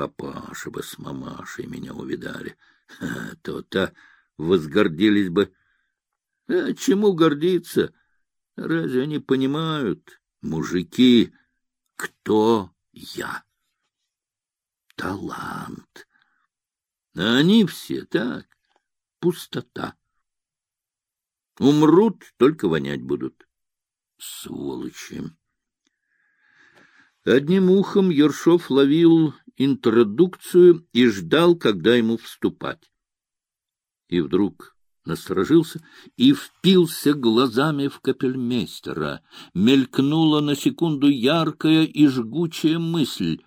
Папаша бы с мамашей меня увидали. То-то возгордились бы. А чему гордиться? Разве они понимают, мужики, кто я? Талант. А они все так, пустота. Умрут, только вонять будут. Сволочи. Одним ухом Ершов ловил интродукцию и ждал, когда ему вступать. И вдруг насторожился и впился глазами в капельмейстера. Мелькнула на секунду яркая и жгучая мысль,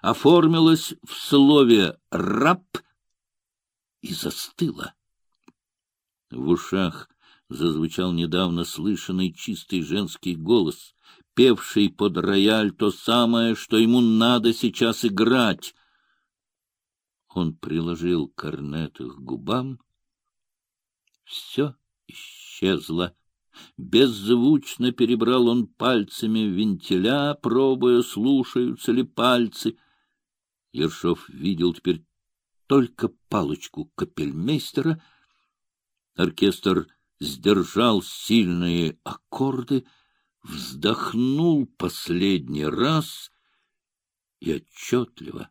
оформилась в слове «раб» и застыла. В ушах зазвучал недавно слышанный чистый женский голос, певший под рояль то самое, что ему надо сейчас играть. Он приложил корнет к губам. Все исчезло. Беззвучно перебрал он пальцами вентиля, пробуя, слушаются ли пальцы. Ершов видел теперь только палочку капельмейстера. Оркестр сдержал сильные аккорды, вздохнул последний раз и отчетливо,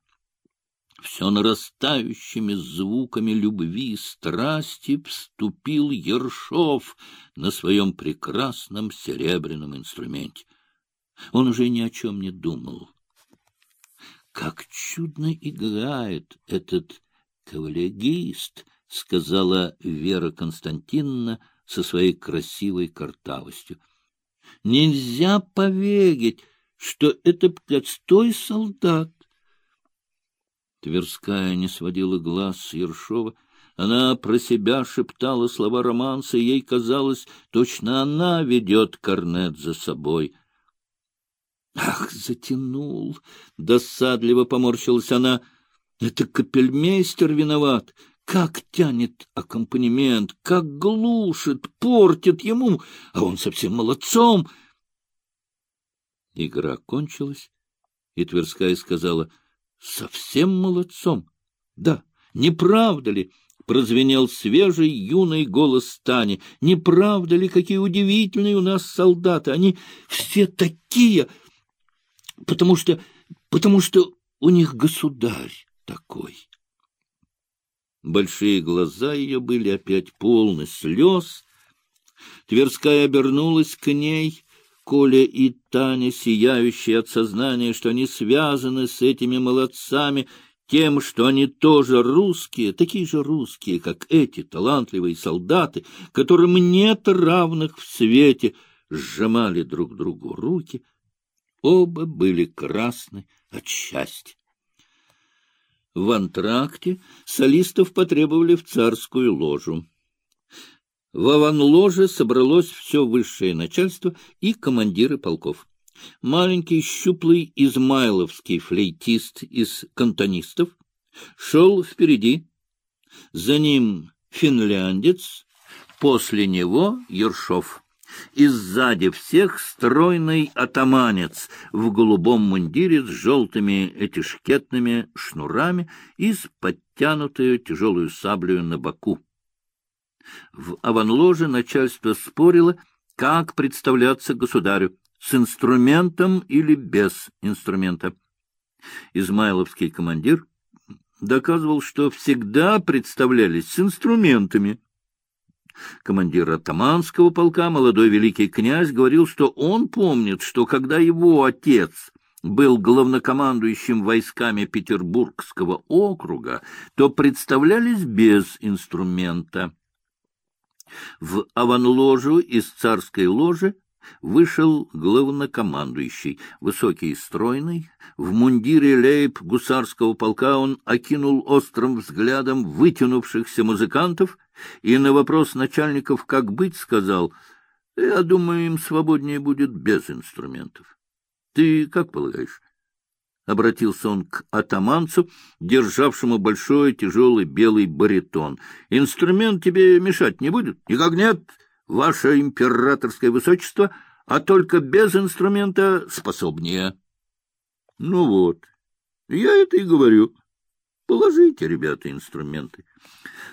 все нарастающими звуками любви и страсти вступил Ершов на своем прекрасном серебряном инструменте. Он уже ни о чем не думал. Как чудно играет этот кавалергист, — сказала Вера Константиновна со своей красивой картавостью. — Нельзя поверить, что это простой солдат. Тверская не сводила глаз с Ершова. Она про себя шептала слова романса, ей казалось, точно она ведет корнет за собой. «Ах, затянул!» — досадливо поморщилась она. «Это капельмейстер виноват. Как тянет аккомпанемент, как глушит, портит ему, а он совсем молодцом!» Игра кончилась, и Тверская сказала — Совсем молодцом. Да, не правда ли? Прозвенел свежий юный голос Тани. Не правда ли, какие удивительные у нас солдаты? Они все такие, потому что, потому что у них государь такой. Большие глаза ее были опять полны слез. Тверская обернулась к ней Коля и Таня, сияющие от сознания, что они связаны с этими молодцами, тем, что они тоже русские, такие же русские, как эти талантливые солдаты, которым нет равных в свете, сжимали друг другу руки. Оба были красны от счастья. В антракте солистов потребовали в царскую ложу. В аванложе собралось все высшее начальство и командиры полков. Маленький щуплый измайловский флейтист из кантонистов шел впереди, за ним финляндец, после него Ершов. И сзади всех стройный атаманец в голубом мундире с желтыми этишкетными шнурами и с подтянутую тяжелую саблею на боку. В аванложе начальство спорило, как представляться государю, с инструментом или без инструмента. Измайловский командир доказывал, что всегда представлялись с инструментами. Командир атаманского полка, молодой великий князь, говорил, что он помнит, что когда его отец был главнокомандующим войсками Петербургского округа, то представлялись без инструмента. В аванложу из царской ложи вышел главнокомандующий, высокий и стройный, в мундире лейб гусарского полка он окинул острым взглядом вытянувшихся музыкантов и на вопрос начальников «как быть?» сказал «Я думаю, им свободнее будет без инструментов». Ты как полагаешь? обратился он к атаманцу, державшему большой тяжелый белый баритон. — Инструмент тебе мешать не будет? — Никак нет, ваше императорское высочество, а только без инструмента способнее. — Ну вот, я это и говорю. Уложите, ребята, инструменты.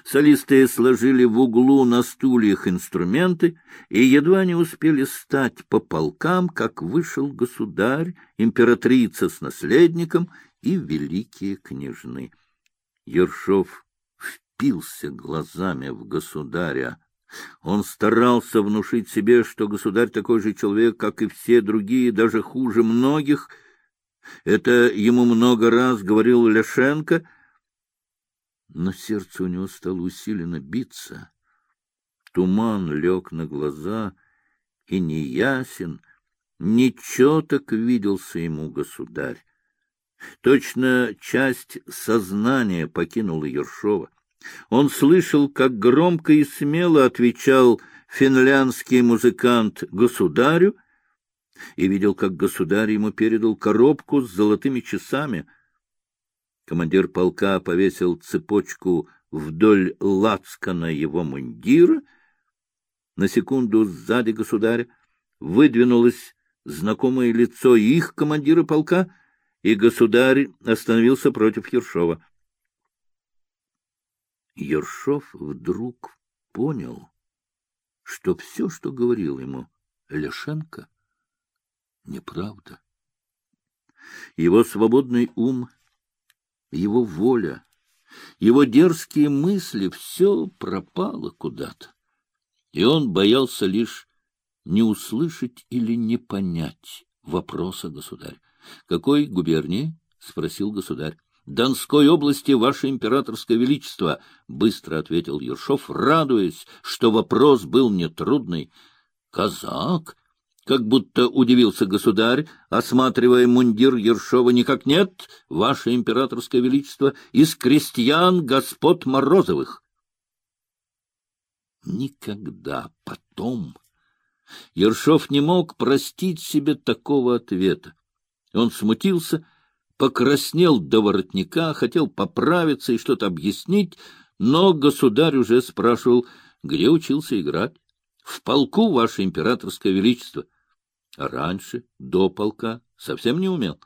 Солисты сложили в углу на стульях инструменты и едва не успели стать по полкам, как вышел государь, императрица с наследником и великие княжны. Ершов впился глазами в государя. Он старался внушить себе, что государь такой же человек, как и все другие, даже хуже многих. Это ему много раз говорил Ляшенко, но сердце у него стало усиленно биться. Туман лег на глаза, и неясен, нечеток виделся ему государь. Точно часть сознания покинула Ершова. Он слышал, как громко и смело отвечал финляндский музыкант государю, и видел, как государь ему передал коробку с золотыми часами. Командир полка повесил цепочку вдоль лацкана его мундира. На секунду сзади государя выдвинулось знакомое лицо их командира полка, и государь остановился против Ершова. Ершов вдруг понял, что все, что говорил ему Лешенко, неправда. Его свободный ум, его воля, его дерзкие мысли — все пропало куда-то, и он боялся лишь не услышать или не понять вопроса государя. — Какой губернии? — спросил государь. Донской области, Ваше Императорское Величество, — быстро ответил Ершов, радуясь, что вопрос был нетрудный. — Казак? — как будто удивился государь, осматривая мундир Ершова. — Никак нет, Ваше Императорское Величество, из крестьян господ Морозовых. Никогда потом Ершов не мог простить себе такого ответа. Он смутился покраснел до воротника, хотел поправиться и что-то объяснить, но государь уже спрашивал, где учился играть. В полку, ваше императорское величество. А раньше, до полка, совсем не умел.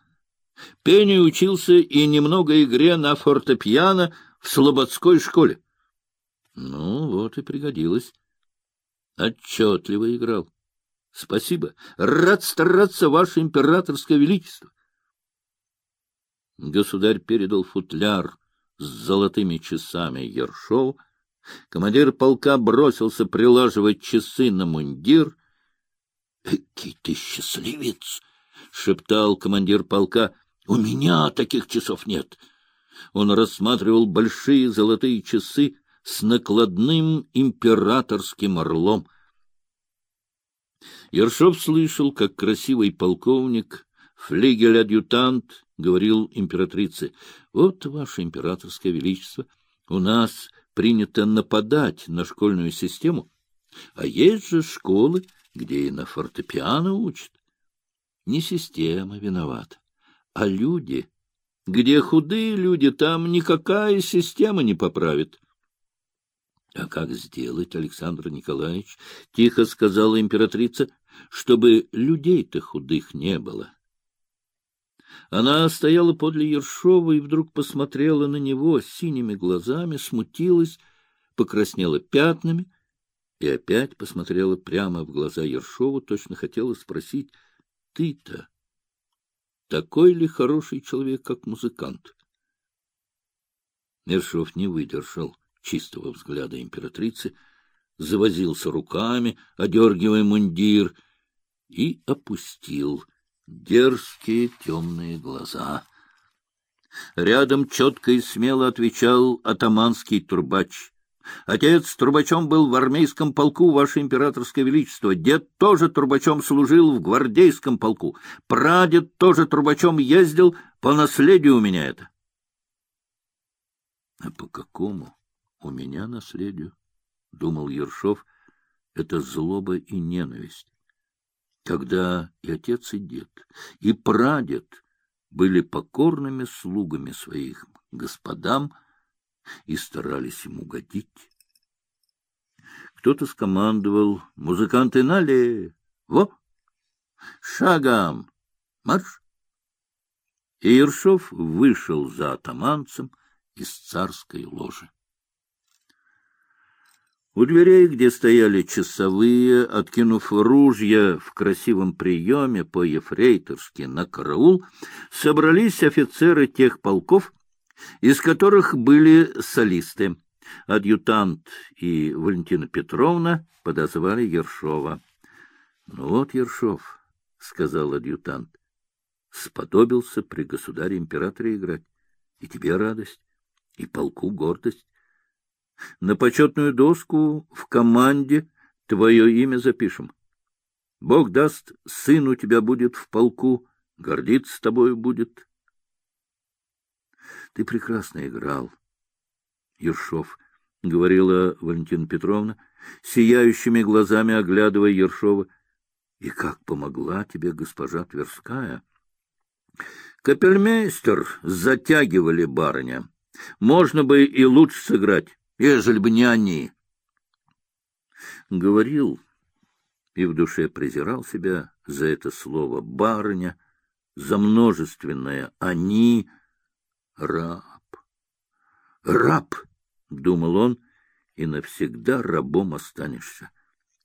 Пению учился и немного игре на фортепиано в Слободской школе. Ну, вот и пригодилось. Отчетливо играл. Спасибо. Рад стараться, ваше императорское величество. Государь передал футляр с золотыми часами Ершову. Командир полка бросился прилаживать часы на мундир. — Экий ты счастливец! — шептал командир полка. — У меня таких часов нет. Он рассматривал большие золотые часы с накладным императорским орлом. Ершов слышал, как красивый полковник флигель-адъютант говорил императрице, — вот, ваше императорское величество, у нас принято нападать на школьную систему, а есть же школы, где и на фортепиано учат. Не система виновата, а люди. Где худые люди, там никакая система не поправит. — А как сделать, Александр Николаевич? — тихо сказала императрица, — чтобы людей-то худых не было. — она стояла подле Ершова и вдруг посмотрела на него синими глазами, смутилась, покраснела пятнами и опять посмотрела прямо в глаза Ершову, точно хотела спросить, «Ты-то такой ли хороший человек, как музыкант?» Ершов не выдержал чистого взгляда императрицы, завозился руками, одергивая мундир, и опустил дерзкие темные глаза. Рядом четко и смело отвечал атаманский трубач. Отец трубачом был в армейском полку, ваше императорское величество. Дед тоже трубачом служил в гвардейском полку. Прадед тоже трубачом ездил, по наследию у меня это. — А по какому у меня наследию? — думал Ершов. — Это злоба и ненависть когда и отец, и дед, и прадед были покорными слугами своих господам и старались ему угодить. Кто-то скомандовал «Музыканты нале! Во! Шагом! Марш!» И Ершов вышел за атаманцем из царской ложи. У дверей, где стояли часовые, откинув ружья в красивом приеме по-ефрейторски на караул, собрались офицеры тех полков, из которых были солисты. Адъютант и Валентина Петровна подозвали Ершова. — Ну вот, Ершов, — сказал адъютант, — сподобился при государе-императоре играть. И тебе радость, и полку гордость. На почетную доску в команде твое имя запишем. Бог даст, сын у тебя будет в полку, гордиться тобою будет. Ты прекрасно играл, Ершов, — говорила Валентина Петровна, сияющими глазами оглядывая Ершова. — И как помогла тебе госпожа Тверская? — Капельмейстер затягивали барыня. Можно бы и лучше сыграть ежели бы не они. Говорил и в душе презирал себя за это слово «барыня», за множественное «они», «раб». «Раб», — думал он, — «и навсегда рабом останешься,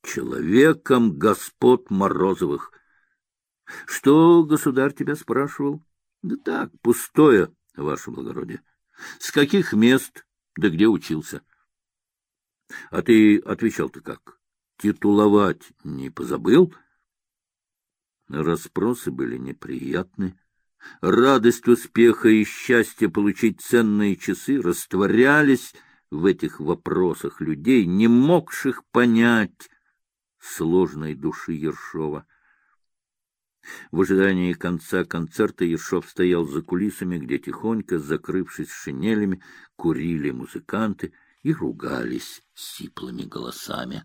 человеком господ Морозовых». «Что государь тебя спрашивал?» «Да так, пустое, ваше благородие. С каких мест да где учился? А ты отвечал-то как? Титуловать не позабыл? Распросы были неприятны. Радость успеха и счастье получить ценные часы растворялись в этих вопросах людей, не могших понять сложной души Ершова. В ожидании конца концерта Ершов стоял за кулисами, где тихонько, закрывшись шинелями, курили музыканты и ругались сиплыми голосами.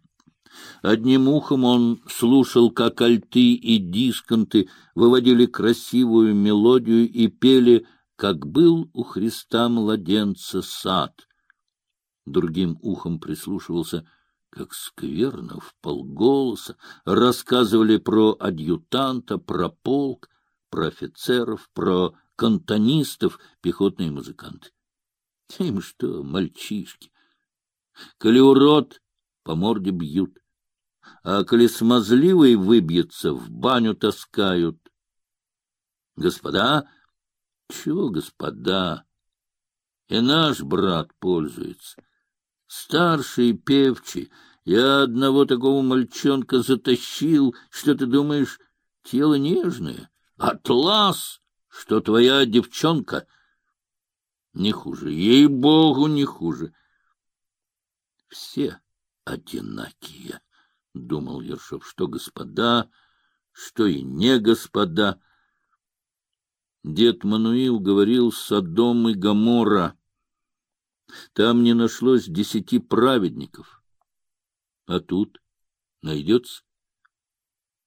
Одним ухом он слушал, как альты и дисконты выводили красивую мелодию и пели «Как был у Христа младенца сад». Другим ухом прислушивался — как скверно, в полголоса, рассказывали про адъютанта, про полк, про офицеров, про кантонистов, пехотные музыканты. Им что, мальчишки? Коли урод, по морде бьют, а коли смазливый выбьется, в баню таскают. Господа? Чего господа? И наш брат пользуется. Старший певчий, я одного такого мальчонка затащил, что ты думаешь, тело нежное, атлас, что твоя девчонка. Не хуже, ей-богу, не хуже. Все одинакие, — думал Ершов, — что господа, что и не господа. Дед Мануил говорил Содом и Гамора — там не нашлось десяти праведников. А тут найдется.